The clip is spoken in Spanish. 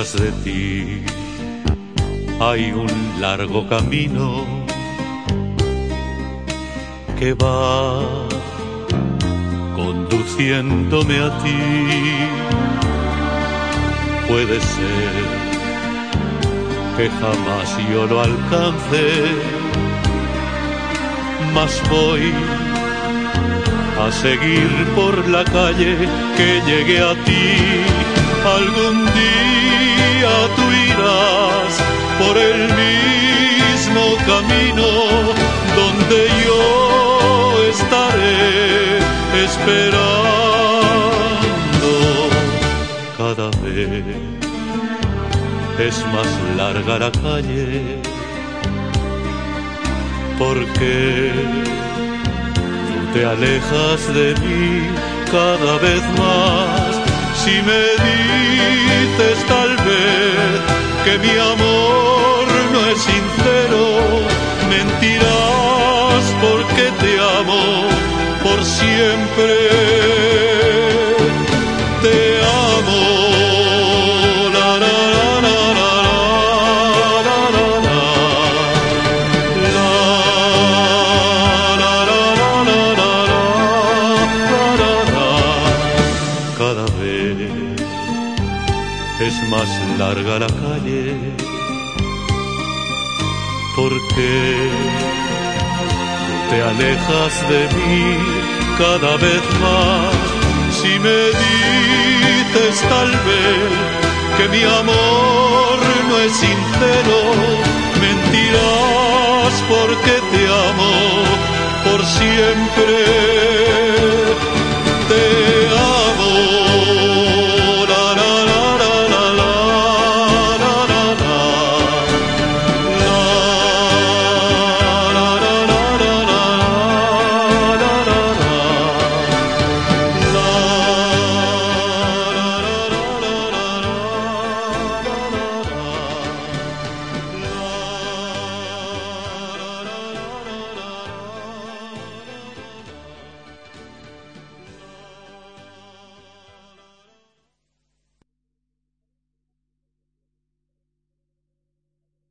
De ti hay un largo camino que va conduciéndome a ti. Puede ser que jamás yo lo alcance, mas voy a seguir por la calle que llegue a ti. Algún día tú irás por el mismo camino donde yo estaré esperando cada vez. Es más larga la calle porque te alejas de mí cada vez más. Si me dices tal vez que mi amor no es sincero, mentirás porque te amo por siempre. Es más larga la calle porque te alejas de mí cada vez más. Si me dices tal vez que mi amor no es sincero, mentirás porque te amo por siempre.